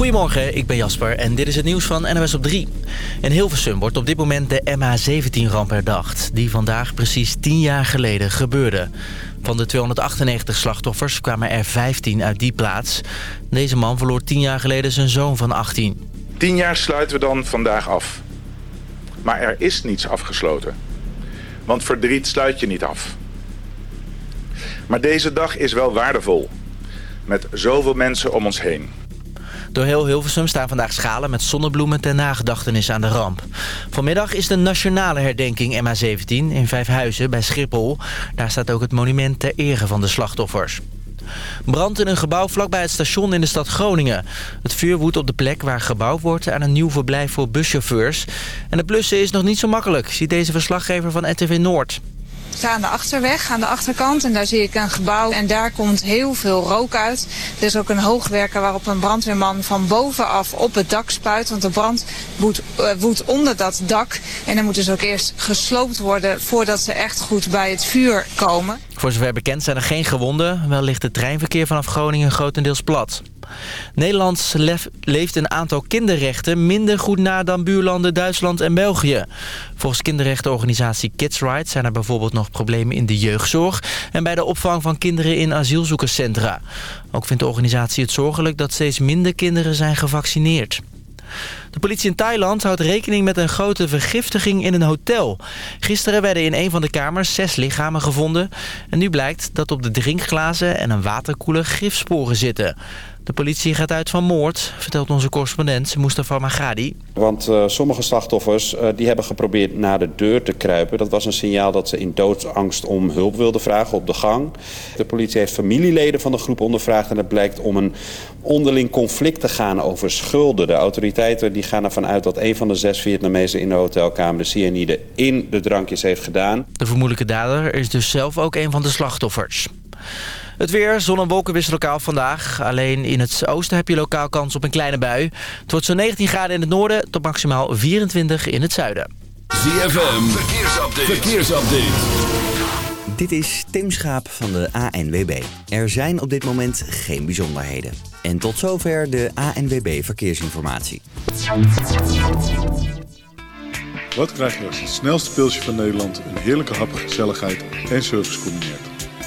Goedemorgen, ik ben Jasper en dit is het nieuws van NOS op 3. In Hilversum wordt op dit moment de MH17-ramp herdacht... die vandaag precies 10 jaar geleden gebeurde. Van de 298 slachtoffers kwamen er 15 uit die plaats. Deze man verloor 10 jaar geleden zijn zoon van 18. 10 jaar sluiten we dan vandaag af. Maar er is niets afgesloten. Want verdriet sluit je niet af. Maar deze dag is wel waardevol. Met zoveel mensen om ons heen. Door heel Hilversum staan vandaag schalen met zonnebloemen ter nagedachtenis aan de ramp. Vanmiddag is de nationale herdenking MH17 in Vijfhuizen bij Schiphol. Daar staat ook het monument ter ere van de slachtoffers. Brand in een gebouw vlakbij het station in de stad Groningen. Het vuur woedt op de plek waar gebouwd wordt aan een nieuw verblijf voor buschauffeurs. En het blussen is nog niet zo makkelijk, ziet deze verslaggever van RTV Noord sta aan de achterweg, aan de achterkant. En daar zie ik een gebouw en daar komt heel veel rook uit. Er is ook een hoogwerker waarop een brandweerman van bovenaf op het dak spuit. Want de brand woedt, uh, woedt onder dat dak. En dan moet dus ook eerst gesloopt worden voordat ze echt goed bij het vuur komen. Voor zover bekend zijn er geen gewonden. Wel ligt het treinverkeer vanaf Groningen grotendeels plat. Nederland leeft een aantal kinderrechten minder goed na dan buurlanden Duitsland en België. Volgens kinderrechtenorganisatie Kids Rights zijn er bijvoorbeeld nog problemen in de jeugdzorg... en bij de opvang van kinderen in asielzoekerscentra. Ook vindt de organisatie het zorgelijk dat steeds minder kinderen zijn gevaccineerd. De politie in Thailand houdt rekening met een grote vergiftiging in een hotel. Gisteren werden in een van de kamers zes lichamen gevonden. En nu blijkt dat op de drinkglazen en een waterkoeler gifsporen zitten. De politie gaat uit van moord, vertelt onze correspondent Mustafa Magadi. Want uh, sommige slachtoffers uh, die hebben geprobeerd naar de deur te kruipen. Dat was een signaal dat ze in doodsangst om hulp wilden vragen op de gang. De politie heeft familieleden van de groep ondervraagd... en het blijkt om een onderling conflict te gaan over schulden. De autoriteiten die gaan ervan uit dat een van de zes Vietnamezen in de hotelkamer... de cyanide in de drankjes heeft gedaan. De vermoedelijke dader is dus zelf ook een van de slachtoffers. Het weer, zon en wolken wisselen lokaal vandaag. Alleen in het oosten heb je lokaal kans op een kleine bui. Het wordt zo'n 19 graden in het noorden tot maximaal 24 in het zuiden. ZFM, verkeersupdate. verkeersupdate. Dit is Tim Schaap van de ANWB. Er zijn op dit moment geen bijzonderheden. En tot zover de ANWB Verkeersinformatie. Wat krijg je als het snelste pilsje van Nederland... een heerlijke hap, gezelligheid en service combineert?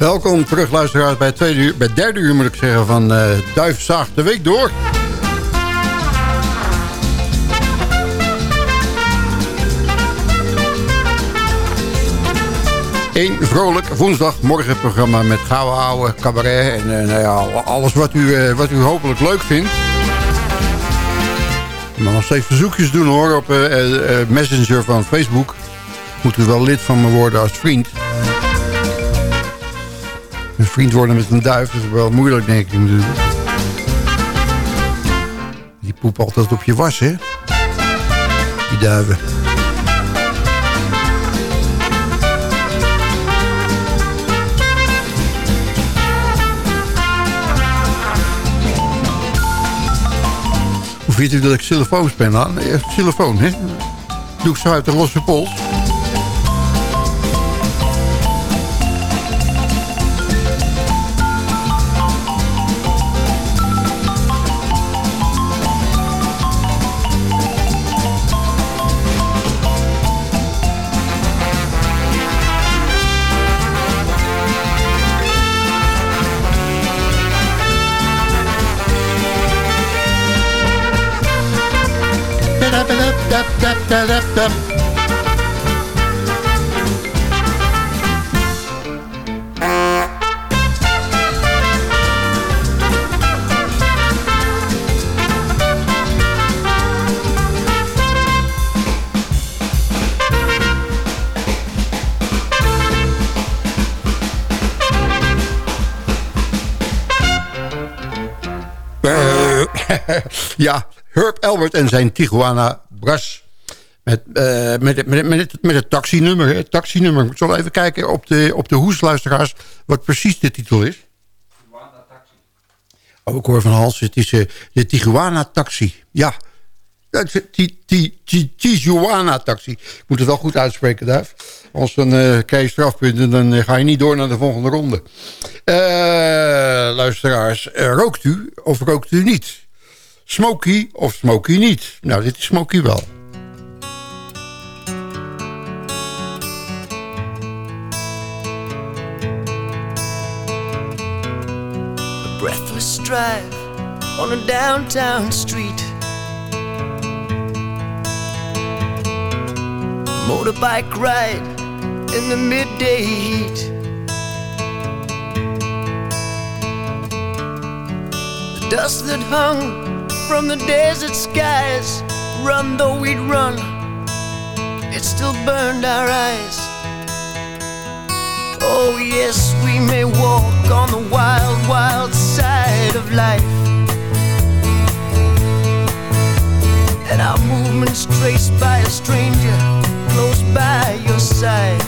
Welkom terug luisteraars bij, tweede uur, bij derde uur moet ik zeggen van uh, Duif zaagt de week door. Eén vrolijk woensdagmorgenprogramma met gouden oude cabaret en uh, nou ja, alles wat u, uh, wat u hopelijk leuk vindt. Maar nog steeds verzoekjes doen hoor op Messenger van Facebook. Moet u wel lid van me worden als vriend een vriend worden met een duif is wel moeilijk, denk ik natuurlijk. Die poep altijd op je was, hè? Die duiven. Hoe vindt u dat ik xylofoon ben aan? Xylofoon, hè? Doe ik zo uit de losse pols. Ja, Herb Albert en zijn Tijuana Brass. Met, uh, met, met, met, het, met het taxinummer. Het taxinummer. Ik zal even kijken op de, op de hoesluisteraars wat precies de titel is. Tijuana Taxi. Oh, ik hoor van Hals. Het is uh, de Tijuana Taxi. Ja. Tijuana Taxi. Ik moet het wel goed uitspreken, Duif. Als dan uh, krijg je strafpunten, dan ga je niet door naar de volgende ronde. luisteraars, rookt u of rookt u niet? Smoky of Smoky niet? Nou, dit is Smoky wel. A breathless drive on a downtown street Motorbike ride in the midday heat The dust that hung from the desert skies. Run though we'd run, it still burned our eyes. Oh, yes, we may walk on the wild, wild side of life. And our movements traced by a stranger close by your side.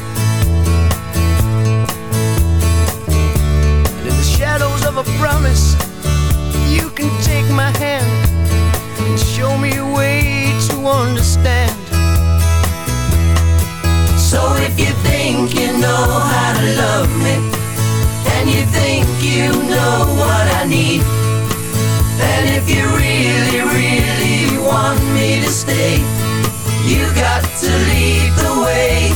And in the shadows of a promise, you can take my hand and show me a way to understand. So if you think you know how to love me, and you think you know what I need, and if you really, really want me to stay, you got to lead the way.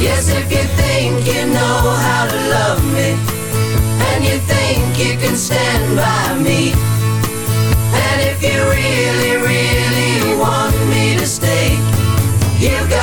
Yes, if you think you know how to love me, and you think you can stand by me really, really want me to stay, you've got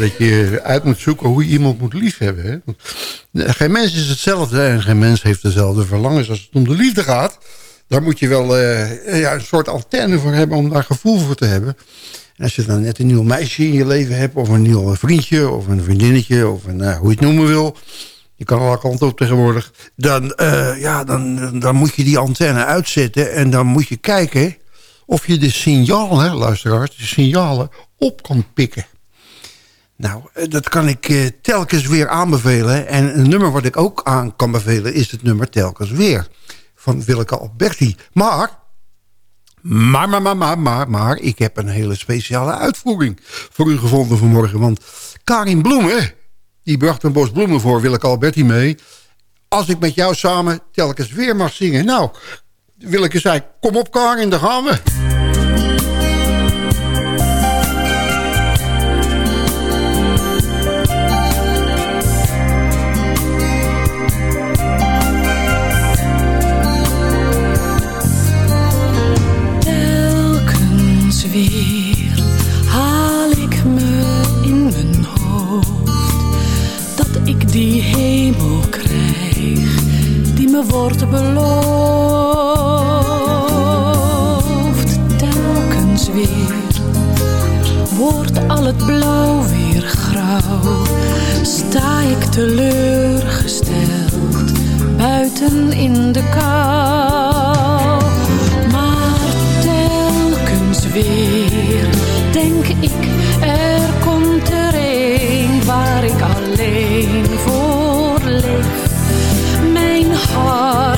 dat je uit moet zoeken hoe je iemand moet liefhebben. Hè? Geen mens is hetzelfde en geen mens heeft dezelfde verlangens als het om de liefde gaat daar moet je wel uh, ja, een soort antenne voor hebben om daar gevoel voor te hebben. En als je dan net een nieuw meisje in je leven hebt... of een nieuw vriendje of een vriendinnetje... of uh, hoe je het noemen wil... je kan alle kanten op tegenwoordig... dan, ja, dan, dan moet je die antenne uitzetten... en dan moet je kijken of je de signalen, luisteraars... de signalen op kan pikken. Nou, dat kan ik telkens weer aanbevelen. En een nummer wat ik ook aan kan bevelen... is het nummer telkens weer van Willeke Alberti. Maar, maar, maar, maar, maar, maar, maar, ik heb een hele speciale uitvoering voor u gevonden vanmorgen. Want Karin Bloemen, die bracht een bos bloemen voor Willeke Alberti mee. Als ik met jou samen telkens weer mag zingen. Nou, Willeke zei, kom op Karin, daar gaan we. Wordt beloofd. Telkens weer wordt al het blauw weer grauw, sta ik teleurgesteld buiten in de kou. Maar telkens weer denk ik, er komt er een waar ik alleen Mijn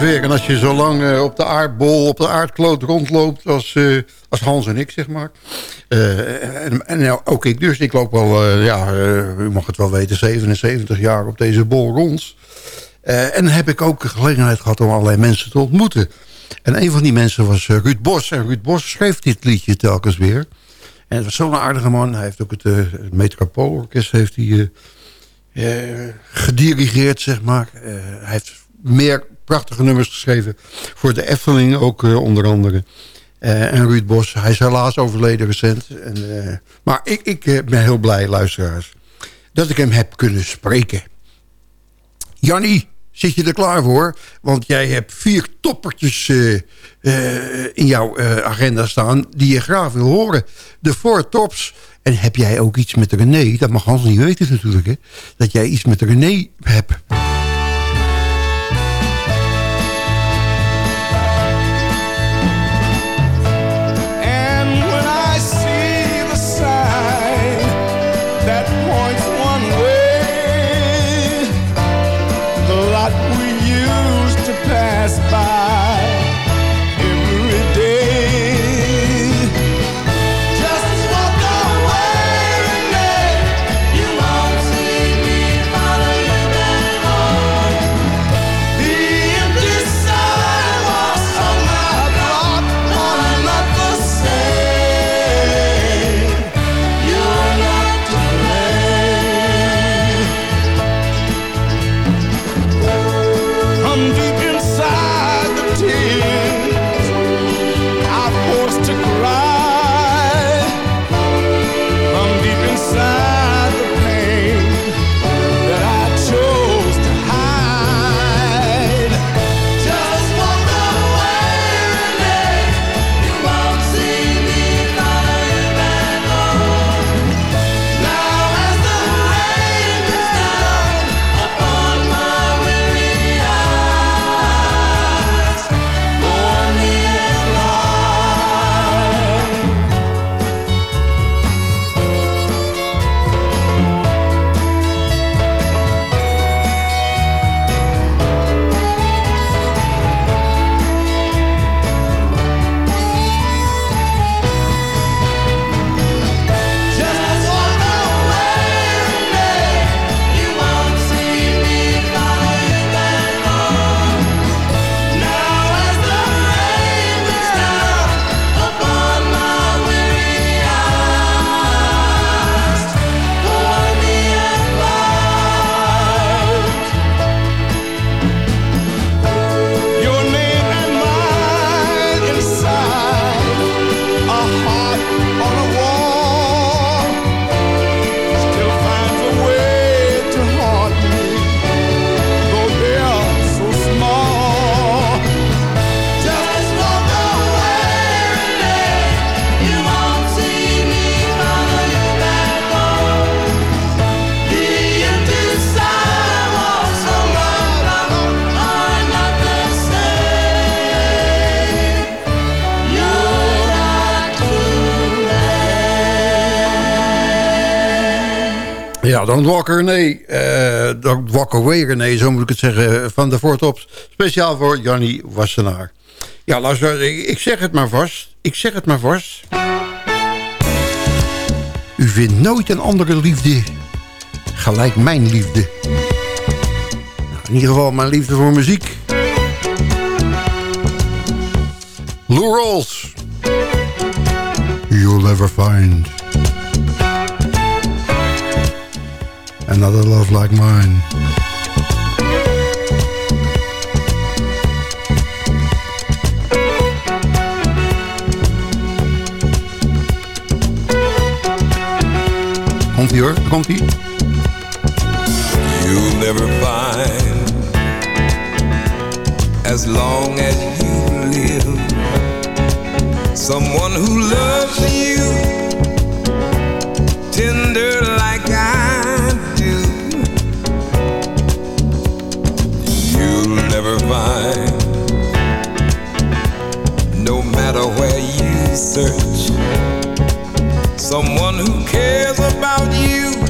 En als je zo lang eh, op de aardbol, op de aardkloot rondloopt als, eh, als Hans en ik, zeg maar. Eh, en nou, ook ik dus. Ik loop al, ja, u mag het wel weten, 77 jaar op deze bol rond. En heb ik ook gelegenheid gehad om allerlei mensen te ontmoeten. En een van die mensen was Ruud Bos. En Ruud Bos schreef dit liedje telkens weer. En het was zo'n aardige man. Hij heeft ook het, het Metropoolorkest heeft hij, gedirigeerd, zeg maar. Hij heeft meer prachtige nummers geschreven voor de Efteling ook eh, onder andere. Eh, en Ruud Bos, hij is helaas overleden recent. En, eh, maar ik, ik ben heel blij, luisteraars, dat ik hem heb kunnen spreken. Jannie, zit je er klaar voor? Want jij hebt vier toppertjes in jouw agenda staan... die je graag wil horen. De four tops. En heb jij ook iets met René? Dat mag Hans niet weten natuurlijk, hè? Dat jij iets met René hebt. Ja, Don't Walk René. Uh, Don't Walk Away René, zo moet ik het zeggen. Van de Voortops. Speciaal voor Jannie Wassenaar. Ja, luister, ik zeg het maar vast. Ik zeg het maar vast. U vindt nooit een andere liefde gelijk mijn liefde. Nou, in ieder geval mijn liefde voor muziek. Lou Rawls. You'll never find another love like mine. Komt ie hoor, komt ie. You'll never find as long as you live someone who loves you search, someone who cares about you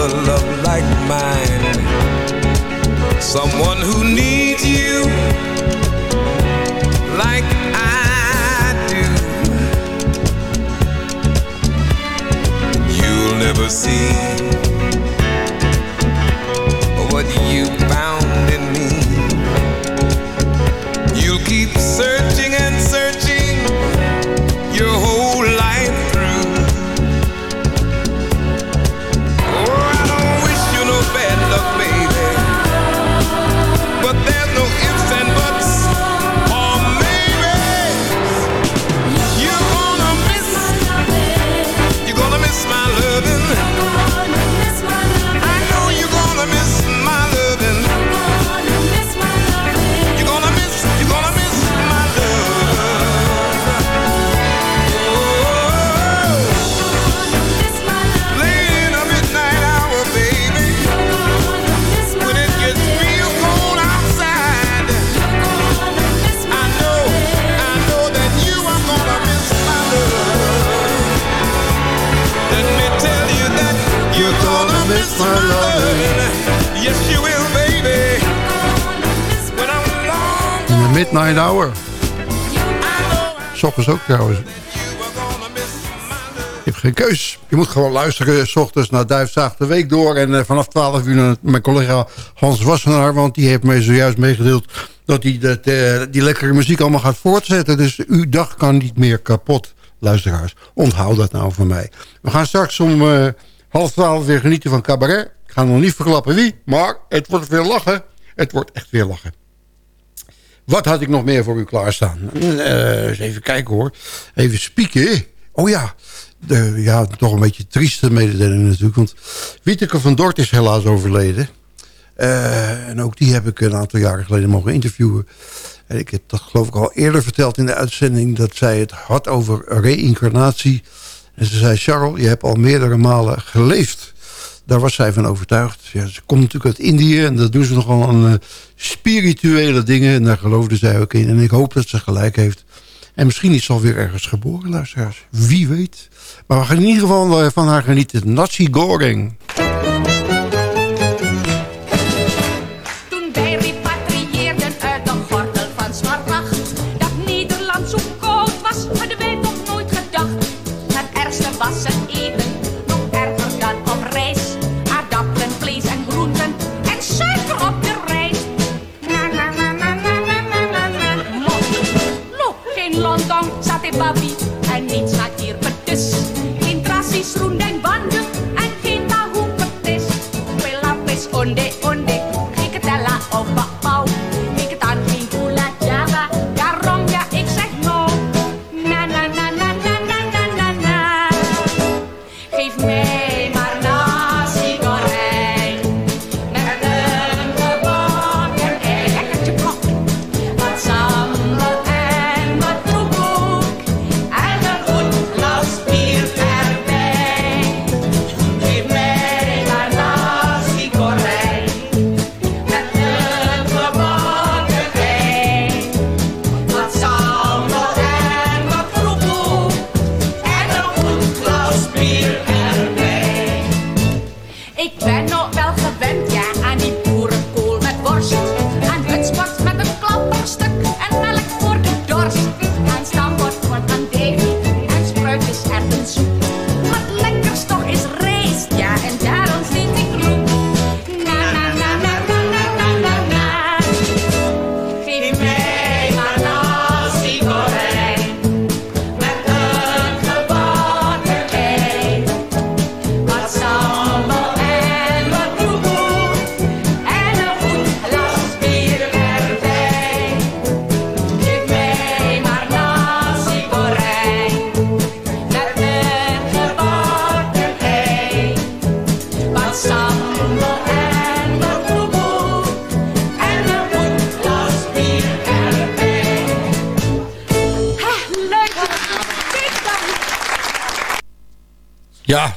Another love like mine. Someone who needs you like I do. You'll never see Je hebt geen keus. Je moet gewoon luisteren s ochtends naar Duifzaag de Week door. En eh, vanaf 12 uur naar mijn collega Hans Wassenaar. Want die heeft mij zojuist meegedeeld dat hij dat, eh, die lekkere muziek allemaal gaat voortzetten. Dus uw dag kan niet meer kapot, luisteraars. Onthoud dat nou van mij. We gaan straks om eh, half twaalf weer genieten van cabaret. Ik ga nog niet verklappen wie, maar het wordt weer lachen. Het wordt echt weer lachen. Wat had ik nog meer voor u klaarstaan? Eh, eens even kijken hoor. Even spieken. Oh ja, de, ja, toch een beetje trieste mededeling natuurlijk. Want Wieteke van Dort is helaas overleden. Eh, en ook die heb ik een aantal jaren geleden mogen interviewen. En ik heb dat geloof ik al eerder verteld in de uitzending... dat zij het had over reïncarnatie. En ze zei, Charles, je hebt al meerdere malen geleefd. Daar was zij van overtuigd. Ja, ze komt natuurlijk uit Indië en dat doen ze nogal aan uh, spirituele dingen. En daar geloofde zij ook in. En ik hoop dat ze gelijk heeft. En misschien is ze alweer ergens geboren, luisteraars. Wie weet. Maar we gaan in ieder geval eh, van haar genieten. Nasi Goreng.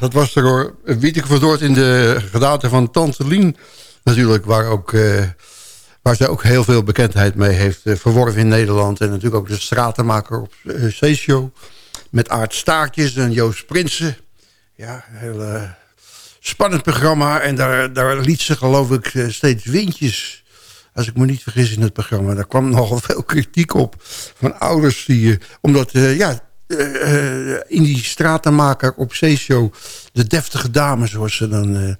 Dat was er hoor. Wieteke van Dort in de gedaante van Tante Lien natuurlijk. Waar, ook, eh, waar zij ook heel veel bekendheid mee heeft eh, verworven in Nederland. En natuurlijk ook de stratenmaker op uh. Met Aart Staartjes en Joost Prinsen. Ja, een heel spannend programma. En daar, daar liet ze geloof ik steeds windjes. Als ik me niet vergis in het programma. Daar kwam nogal veel kritiek op. Van ouders die... omdat, ja, eh, in die stratenmaker op C-show... de deftige dame, zoals ze dan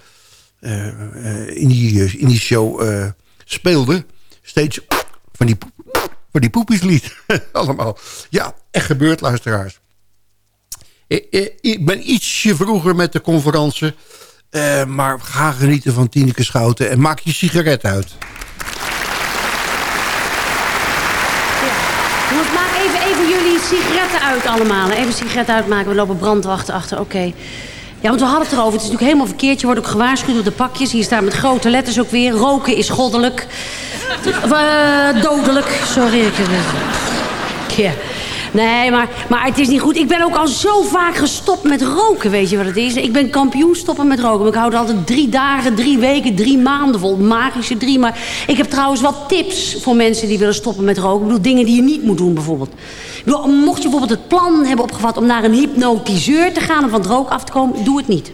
eh, eh, in, die, in die show eh, speelde... steeds van die, van die poepies liet. Allemaal. Ja, echt gebeurd, luisteraars. Ik, ben ietsje vroeger met de conferentie... maar ga genieten van Tineke Schouten... en maak je sigaret uit. Jongens, maak even, even jullie sigaretten uit allemaal. Even sigaretten uitmaken, we lopen brandwachten achter, oké. Ja, want we hadden het erover. Het is natuurlijk helemaal verkeerd. Je wordt ook gewaarschuwd op de pakjes. Hier staat met grote letters ook weer. Roken is goddelijk. Eh, dodelijk. Sorry. Ik. Nee, maar, maar het is niet goed. Ik ben ook al zo vaak gestopt met roken, weet je wat het is? Ik ben kampioen stoppen met roken. Maar ik hou er altijd drie dagen, drie weken, drie maanden vol. Magische drie. Maar ik heb trouwens wat tips voor mensen die willen stoppen met roken. Ik bedoel, dingen die je niet moet doen bijvoorbeeld. Mocht je bijvoorbeeld het plan hebben opgevat om naar een hypnotiseur te gaan... om van het rook af te komen, doe het niet.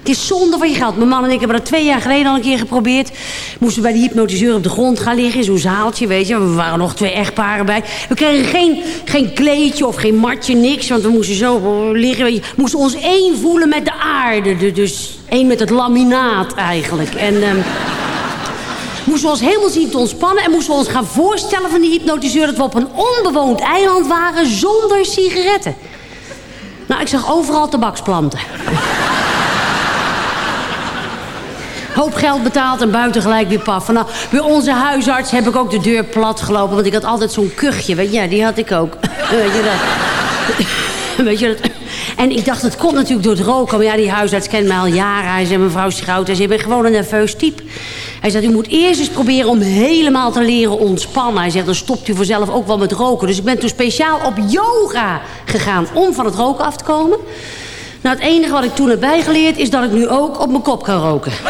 Het is zonde van je geld. Mijn man en ik hebben dat twee jaar geleden al een keer geprobeerd. Moesten bij de hypnotiseur op de grond gaan liggen in zo'n zaaltje, weet je. We waren nog twee echtparen bij. We kregen geen, geen kleedje of geen matje, niks. Want we moesten zo liggen, weet je. We moesten ons één voelen met de aarde. De- Dus één met het laminaat eigenlijk. En... ehm, moesten we ons helemaal zien te ontspannen... en moesten we ons gaan voorstellen van die hypnotiseur... dat we op een onbewoond eiland waren zonder sigaretten. Nou, ik zag overal tabaksplanten. Hoop geld betaald en buiten gelijk weer paf. Nou, bij onze huisarts heb ik ook de deur plat gelopen. Want ik had altijd zo'n kuchje. Ja, die had ik ook. Weet je dat? Weet dat? En ik dacht, het komt natuurlijk door het roken. Maar ja, die huisarts kent mij al jaren. Hij zei, mevrouw Schout, hij zei, ik ben gewoon een nerveus type. Hij zegt, u moet eerst eens proberen om helemaal te leren ontspannen. Hij zegt, dan stopt u vanzelf ook wel met roken. Dus ik ben toen speciaal op yoga gegaan om van het roken af te komen. Nou, het enige wat ik toen heb bijgeleerd is dat ik nu ook op mijn kop kan roken.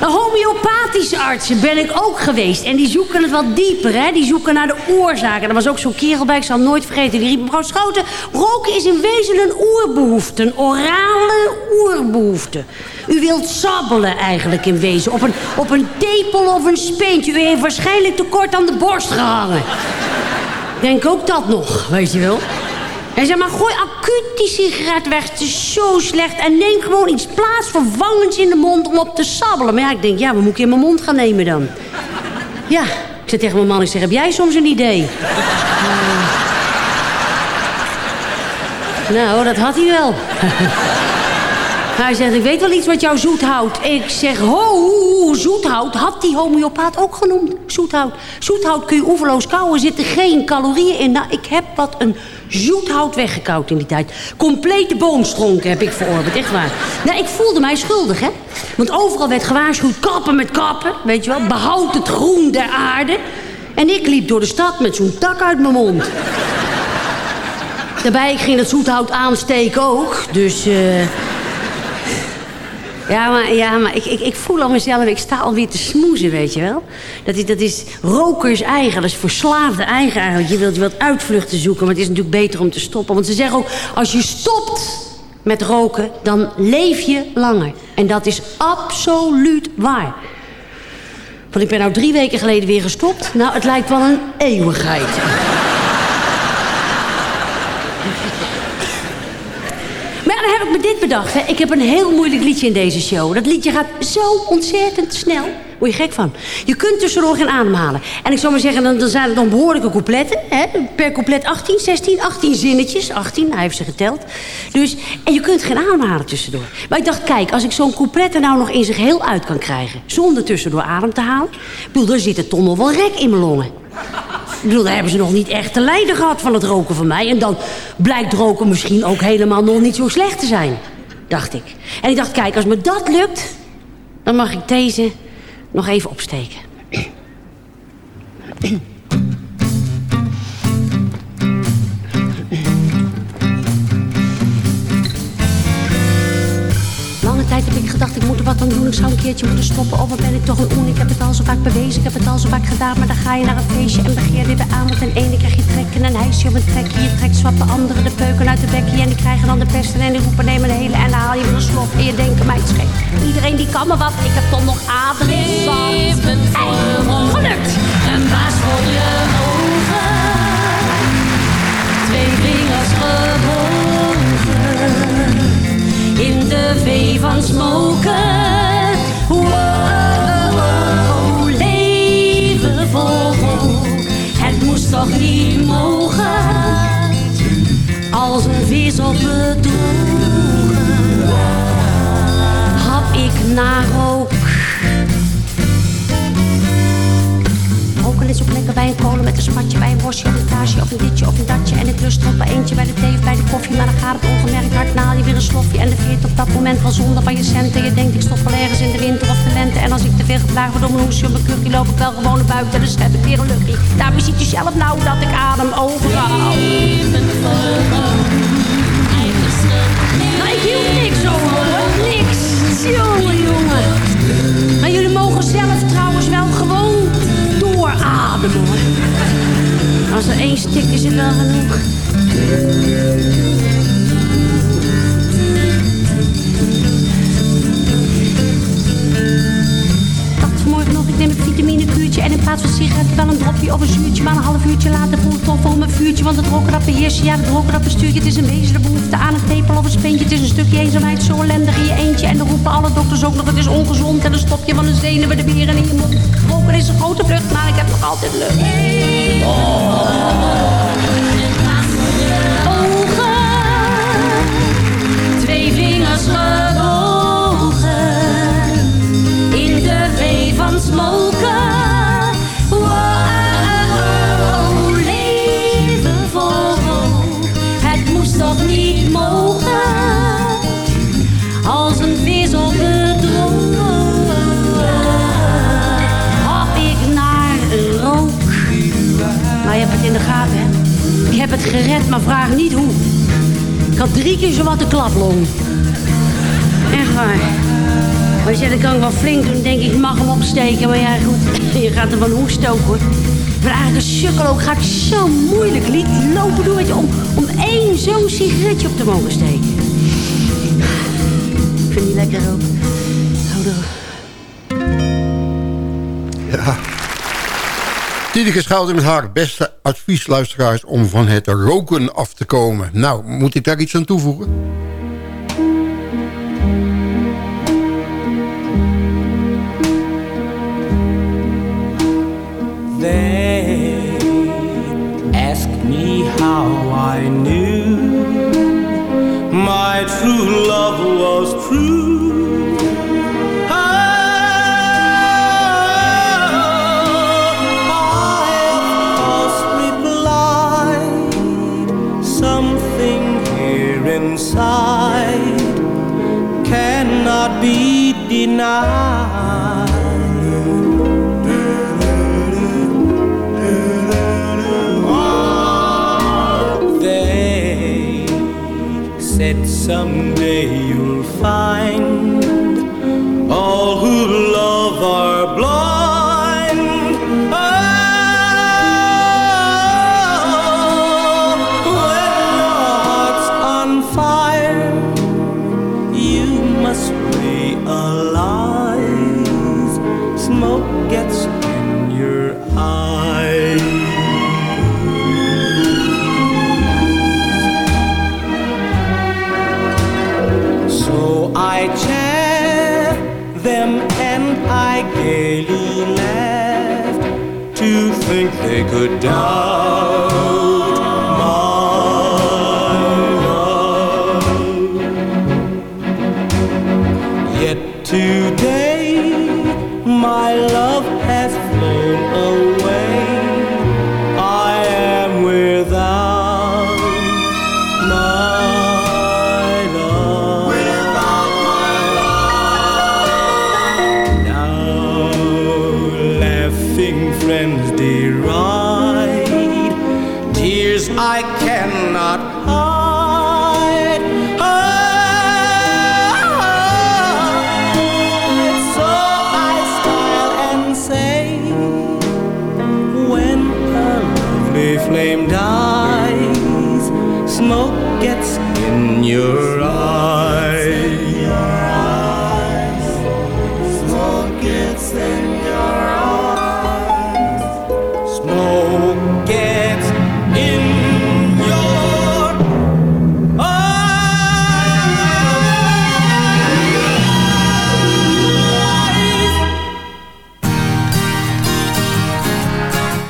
Nou, homeopathische artsen ben ik ook geweest. En die zoeken het wat dieper, hè. Die zoeken naar de oorzaken. Er was ook zo'n kerel bij, ik zal nooit vergeten. Die riep, mevrouw Schouten, roken is in wezen een oerbehoefte. Een orale oerbehoefte. U wilt sabbelen eigenlijk in wezen. Op een, op een tepel of een speentje. U heeft waarschijnlijk te kort aan de borst gehangen. Denk ook dat nog, weet je wel. Hij zei, maar gooi acuut die sigaret weg. Het is zo slecht. En neem gewoon iets plaatsvervangends in de mond om op te sabbelen. Maar ja, ik denk, ja, wat moet ik in mijn mond gaan nemen dan? Ja, ik zei tegen mijn man, ik zeg, heb jij soms een idee? Nou, dat had hij wel. Hij zegt, ik weet wel iets wat jou zoet houdt. Ik zeg, ho, zoethout had die homeopaat ook genoemd. Zoethout. Zoethout kun je oeverloos kouwen, er zitten geen calorieën in. Nou, ik heb wat een zoethout weggekauwd in die tijd. Complete boomstronken heb ik verorberd, echt waar. Nou, ik voelde mij schuldig, hè. Want overal werd gewaarschuwd, kappen met kappen, weet je wel. Behoud het groen der aarde. En ik liep door de stad met zo'n tak uit mijn mond. Daarbij, ging het zoethout aansteken ook, dus... eh ja, maar, ja, maar ik, ik, ik voel aan mezelf, ik sta alweer te smoezen, weet je wel. Dat is, dat is rokers eigen, dat is verslaafde eigen eigenlijk. Je wilt, je wilt uitvluchten zoeken, maar het is natuurlijk beter om te stoppen. Want ze zeggen ook, als je stopt met roken, dan leef je langer. En dat is absoluut waar. Want ik ben nou drie weken geleden weer gestopt. Nou, het lijkt wel een eeuwigheid. Maar ja, dan heb ik me dit bedacht. Hè. Ik heb een heel moeilijk liedje in deze show. Dat liedje gaat zo ontzettend snel. Word je gek van. Je kunt tussendoor gaan ademhalen. En ik zou maar zeggen, dan, zijn het dan behoorlijke coupletten. Hè? Per couplet 18, 16, 18 zinnetjes. 18, hij heeft ze geteld. Dus, en je kunt geen ademhalen tussendoor. Maar ik dacht, kijk, als ik zo'n couplet er nou nog in zich heel uit kan krijgen... zonder tussendoor adem te halen... Bedoel, dan zit er toch nog wel rek in mijn longen. Ik bedoel, daar hebben ze nog niet echt te lijden gehad van het roken van mij. En dan blijkt roken misschien ook helemaal nog niet zo slecht te zijn. Dacht ik. En ik dacht, kijk, als me dat lukt... dan mag ik deze nog even opsteken. Lange tijd heb ik gedacht, ik moet aan doen. Ik zou een keertje moeten stoppen. Of wat ben ik toch een oen? Ik heb het al zo vaak bewezen, ik heb het al zo vaak gedaan. Maar dan ga je naar een feestje en begeer weer de avond. En ene krijg je trekken en hij op een trekje. Je trekt zwappen anderen de peuken uit de bekje. En die krijgen dan de pesten en die roepen neem een hele. En dan haal je weer een slok en je denkt, mij het scheet. Iedereen die kan me wat, ik heb toch nog adem in zand. Hey, gelukt! Een baas voor je In de vee van smoken. Wow, leven vogel. Het moest toch niet mogen. Als een vis op het droge. Hap ik naar is ook lekker bij een kolen met een spatje, bij een bosje of een kaasje of een ditje of een datje. En ik lust er ook bij eentje bij de thee of bij de koffie. Maar dan gaat het ongemerkt hard, naal je weer een slofje. En de veert op dat moment wel zonder van je centen. Je denkt ik stop wel ergens in de winter of de lente. En als ik te veel geplaagd word om mijn hoesje op mijn kuchje, loop ik wel gewoon naar buiten. En dan schep ik weer een luchtje. Daarmee ziet je zelf nou dat ik adem overal. Ik hield niks over, hoor. Niks. Jongen, jongen. Maar jullie mogen zelf gewoon Als er één stikt, is het wel genoeg. vanmorgen nog, ik neem een vitaminekuurtje En in plaats van sigaret wel een dropje of een zuurtje. Maar een half uurtje later voel ik toch vol mijn vuurtje Want het beheerst je, ja het roken dat bestuur je. Het is een wezenlijke behoefte aan een tepel of een speentje. Het is een stukje eenzaamheid, zo ellendig in je eentje. En dan roepen alle dokters ook nog, het ongezond en een stopje van de zenuwen de bieren in je mond. Roken is een grote vlucht, maar ik heb nog altijd lucht. van smoken gered, maar vraag niet hoe. Ik had drie keer zo wat de klaplong. Echt waar. Maar je dat kan ik wel flink doen. denk ik, mag hem opsteken. Maar ja, goed, je gaat er van hoesten ook, hoor. Ik eigenlijk een sukkel ook. Ga ik zo moeilijk lied lopen doen, je, om, om één zo'n sigaretje op te mogen steken. Ik vind die lekker ook. Tineke Schouten met haar beste advies, luisteraars... om van het roken af te komen. Nou, moet ik daar iets aan toevoegen? They ask me how I knew my true love was true. Be denied. They said someday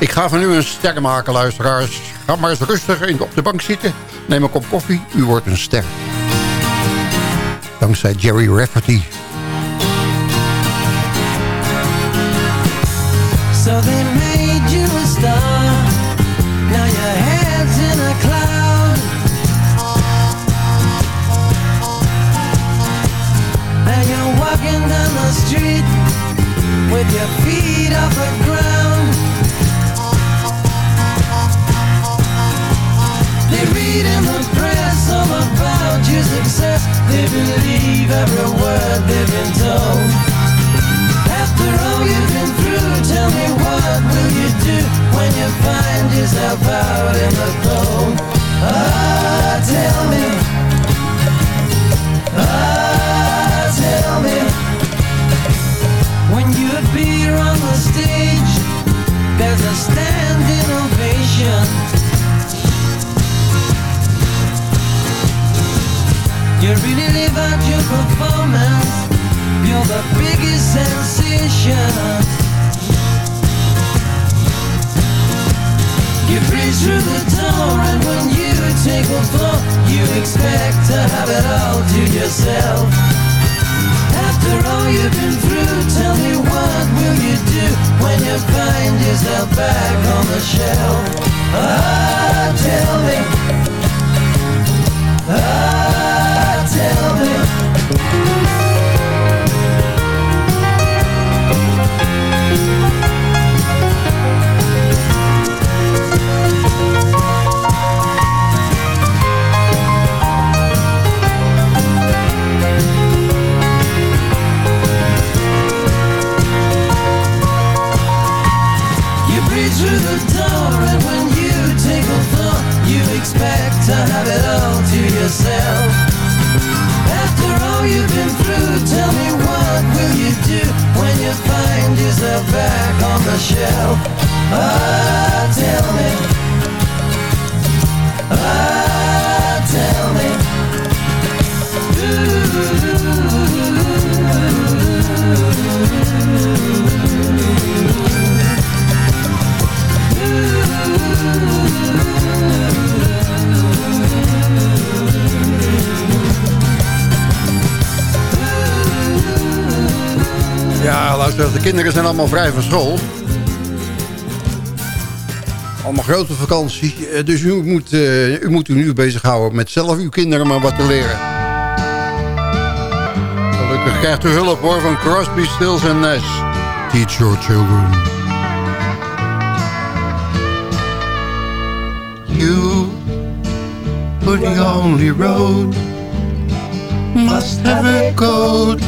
Ik ga van u een ster maken, luisteraars. Ga maar eens rustig in- op de bank zitten. Neem een kop koffie. U wordt een ster. Dankzij Jerry Rafferty. So they made you a star. Now your head's in a cloud. And you're walking down the street with your feet off the ground. Read in the press all about your success. They believe every word they've been told. After all you've been through, tell me what will you do when you find yourself out in the cold? Ah, tell me. Ah, tell me. When you appear on the stage, there's a standing ovation. You really live out your performance. You're the biggest sensation. You breeze through the door, and when you take the floor, you expect to have it all to yourself. After all you've been through, tell me what will you do when you find yourself back on the shelf? Ah, tell me. Ah, tell me. Kinderen zijn allemaal vrij van school. Allemaal grote vakantie. Eh, Dus u moet, eh, u moet u nu bezighouden met zelf uw kinderen maar wat te leren. Gelukkig krijgt u hulp hoor van Crosby, Stills en Nash. Teach your children. You were the only road must have a code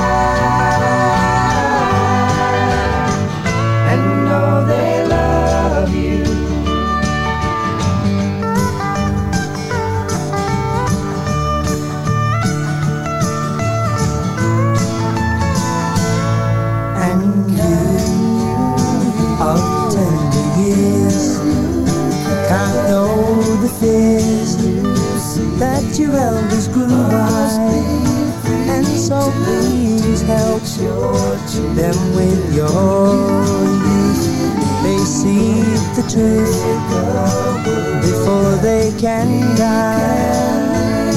And so please help them with your youth. They see the truth before they can die.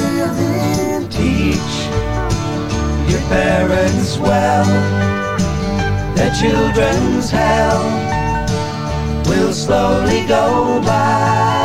Teach your parents well their children's hell will slowly go by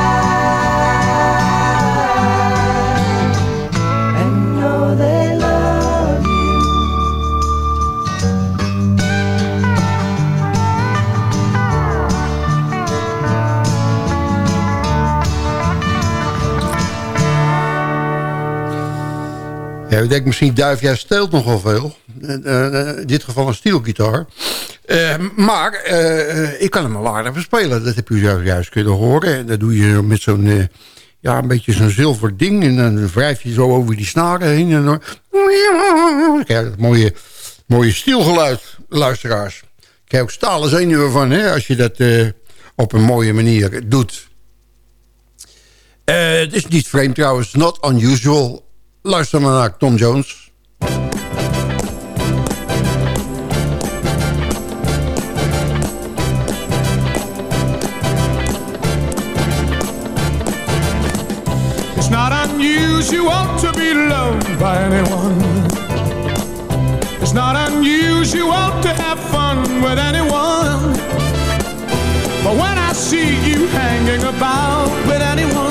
Ja, u denkt misschien, Duif, jij steelt nogal veel. Eh, eh, in dit geval een stielgitaar. Eh, maar eh, ik kan hem wel aardig bespelen. Dat heb u juist, kunnen horen. En dat doe je met zo'n... eh, ja, een beetje zo'n zilver ding. En dan wrijf je zo over die snaren heen. En dan... Kijk, dat mooie, mooie stielgeluid, luisteraars. Krijg ook stalen zenuwen van, hè, als je dat eh, op een mooie manier doet. Eh, Het is niet vreemd trouwens, not unusual. Luister maar naar Tom Jones. It's not unusual to be loved by anyone. It's not unusual to have fun with anyone. But when I see you hanging about with anyone,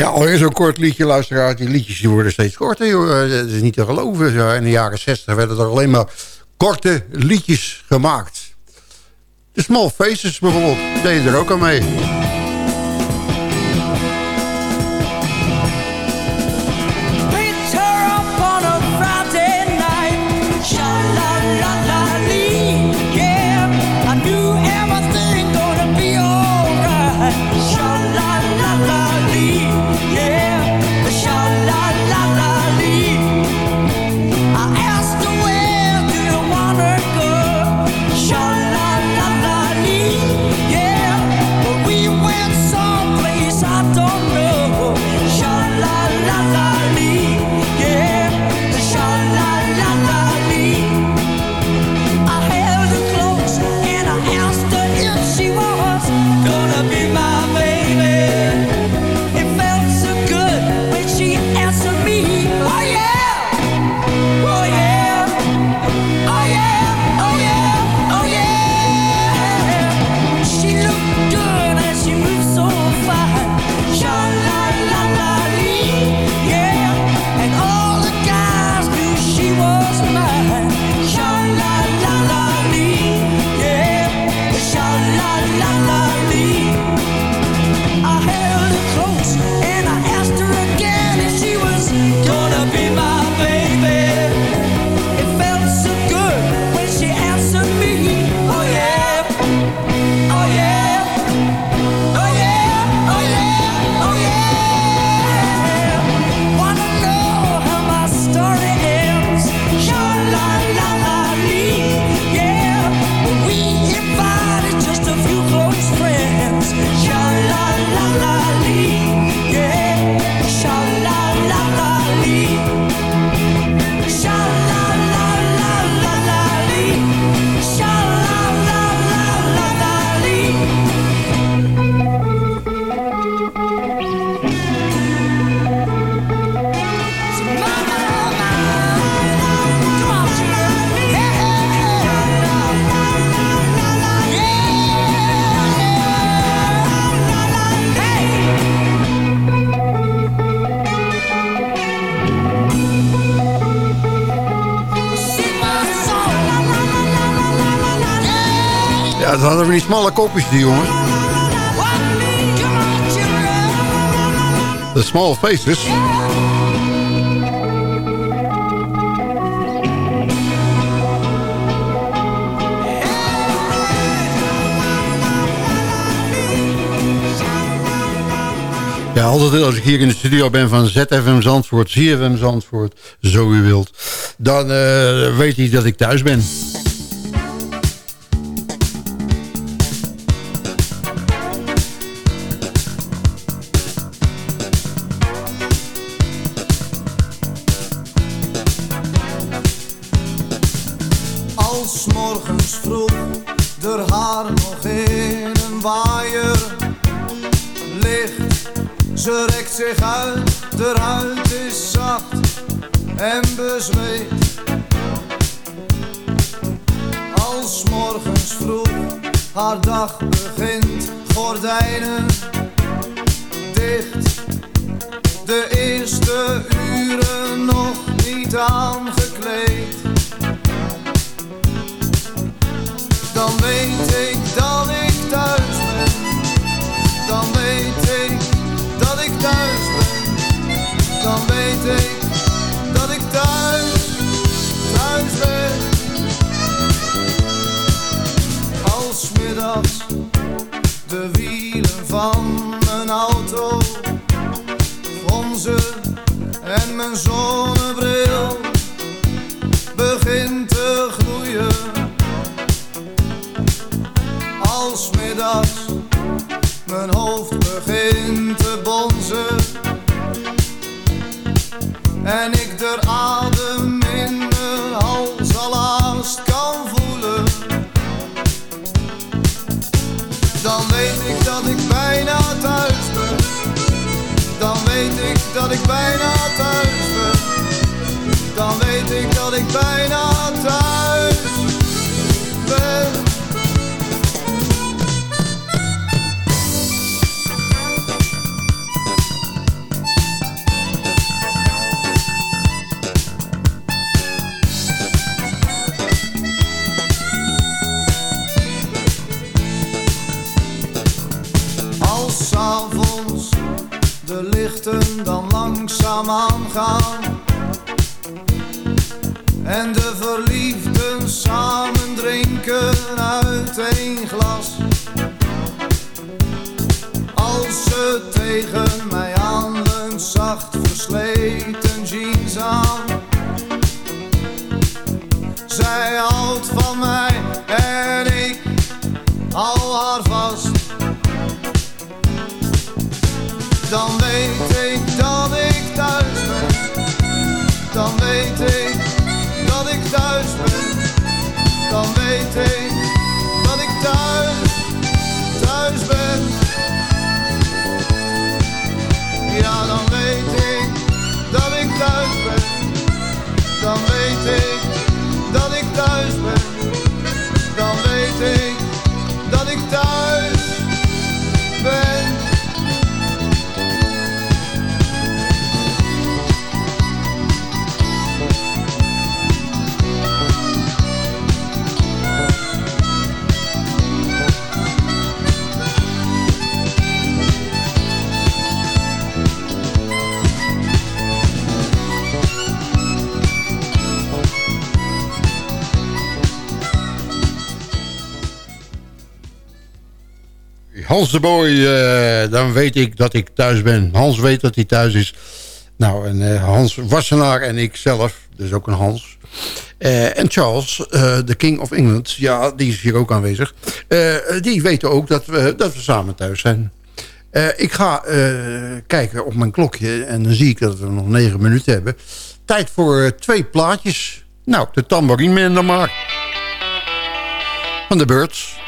Ja, alweer zo'n kort liedje, luisteraar. Die liedjes die worden steeds korter, joh. Eh, Dat is niet te geloven. In de jaren 60 werden er alleen maar korte liedjes gemaakt. De Small Faces bijvoorbeeld, deden er ook aan mee. Smalle kopjes, die jongens. De Small Faces. Ja, altijd als ik hier in de studio ben van ZFM Zandvoort, ZFM Zandvoort, zo u wilt. Dan eh, weet hij dat ik thuis ben. Zich uit, de huid is zacht en bezweet. Als morgens vroeg haar dag begint, gordijnen dicht. De eerste uren nog niet aangekleed. Dan weet ik dat thuis ben. Dan weet ik 好。Hans de Boy, eh, dan weet ik dat ik thuis ben. Hans weet dat hij thuis is. Nou, en eh, Hans Wassenaar en ik zelf, dus ook een Hans. Eh, en Charles, de King of England, ja, die is hier ook aanwezig. die weten ook dat we, dat we samen thuis zijn. ik ga kijken op mijn klokje en dan zie ik dat we nog negen minuten hebben. Tijd voor twee plaatjes. Nou, de tambourine man dan maar. Van de Birds.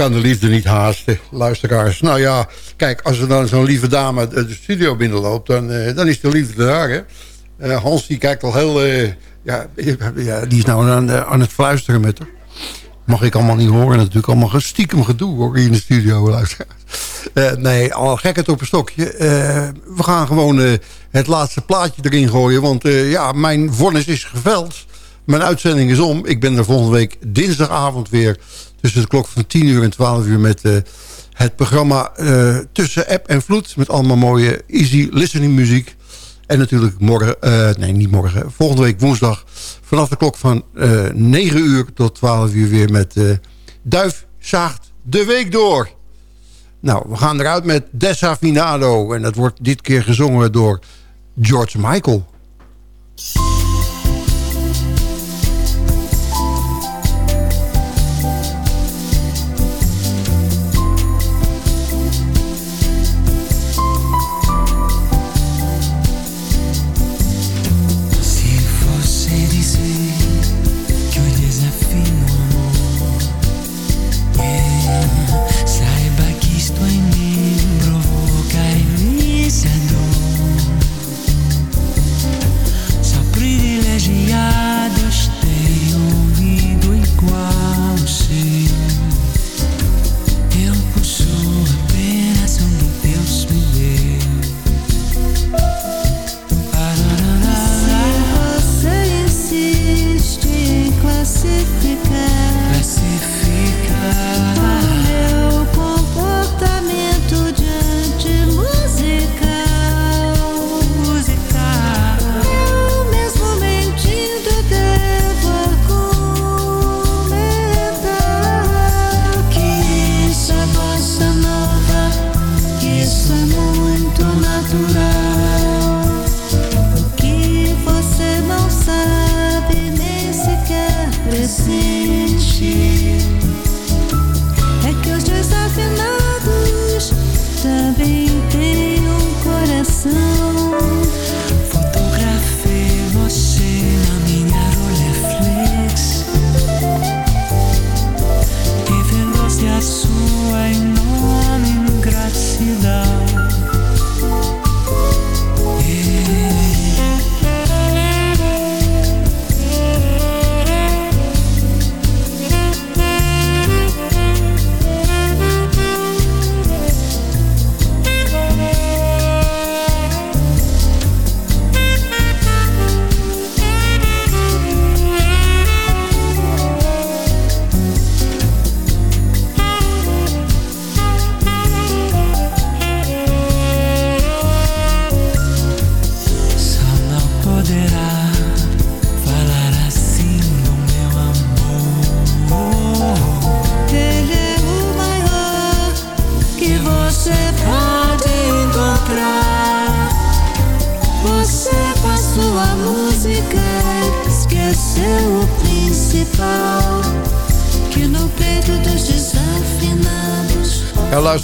kan de liefde niet haasten, luisteraars. Nou ja, kijk, als er dan zo'n lieve dame eh, de studio binnenloopt... dan, eh, dan is de liefde daar, hè. Eh, Hans, die kijkt al heel... ja, ja, die is nou aan, aan het fluisteren met haar. Mag ik allemaal niet horen natuurlijk. Allemaal stiekem gedoe hier in de studio, luisteraars. Nee, al gek het op een stokje. We gaan gewoon het laatste plaatje erin gooien. Want ja, mijn vonnis is geveld. Mijn uitzending is om. Ik ben er volgende week dinsdagavond weer tussen de klok van 10 uur en 12 uur... met eh, het programma eh, Tussen App en Vloed... met allemaal mooie easy listening muziek. En natuurlijk morgen, eh, nee niet morgen, volgende week woensdag... vanaf de klok van 9 uur tot 12 uur weer met Duif Zaagt de Week Door. Nou, we gaan eruit met Desafinado. En dat wordt dit keer gezongen door George Michael.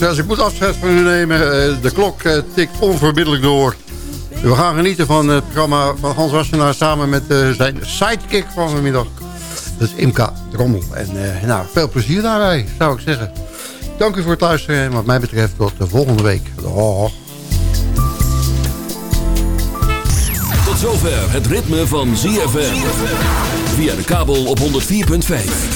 Luisteraars, ik moet afscheid van u nemen. Eh, De klok eh, tikt onverbiddelijk door. We gaan genieten van het programma van Hans Wassenaar... samen met eh, zijn sidekick van vanmiddag. Dat is Imka Drommel. En nou, veel plezier daarbij, zou ik zeggen. Dank u voor het luisteren. En wat mij betreft tot de volgende week. Tot zover het ritme van ZFM. Via de kabel op 104.5.